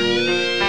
Música